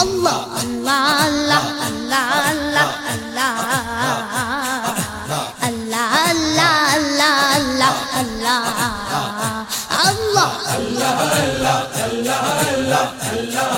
اللہ اللہ اللہ اللہ اللہ اللہ اللہ اللہ اللہ اللہ اللہ ہم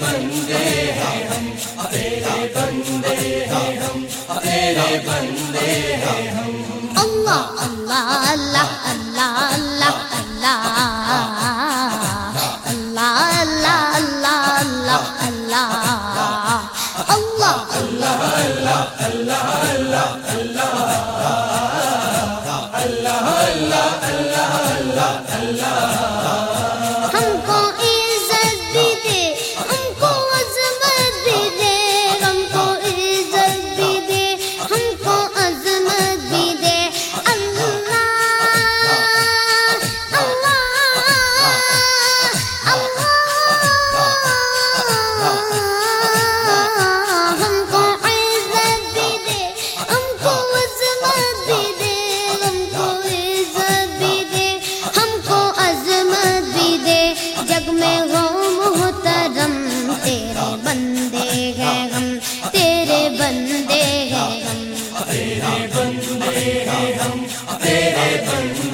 بندے ہیں ہم اللہ اللہ اللہ ہیں ہم تیرے بندے ہیں ہم۔ تیرے بندے ہیں ہم تیرے بندے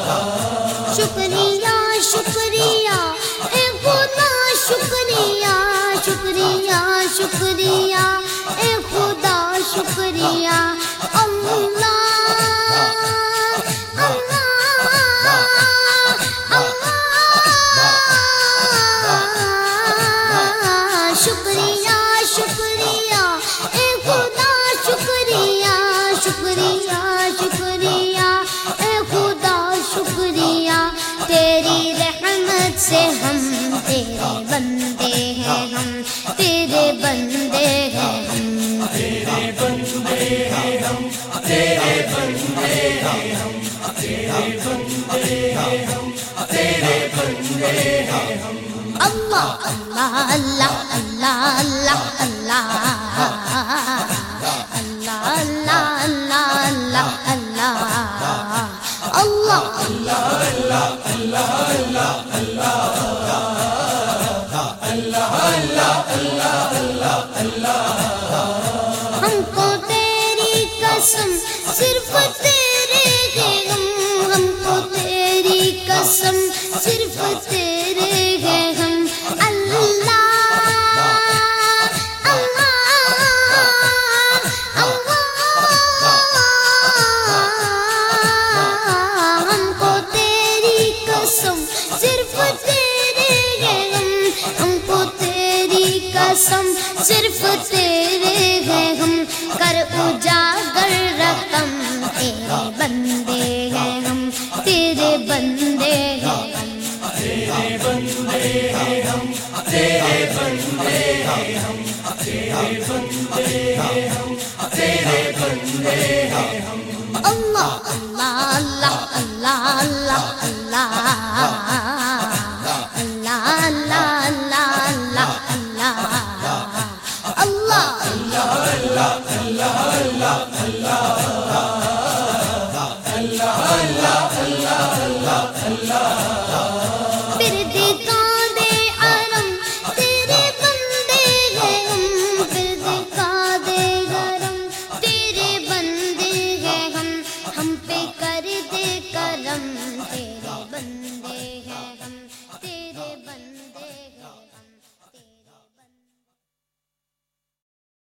اللہ اللہ اللہ اللہ اللہ اللہ اللہ اللہ اللہ اللہ اللہ اللہ ہم کو تیری قسم صرف تیرے صرف تیرے ہیں ہم، کر اجاگر رقم، تیرے بندے ہیں ہم، تیرے بندے ہیں تیرے بندے ہیں ہم تیرے بندے ہیں ہم تیرے بندے ہیں ہم۔ اللہ۔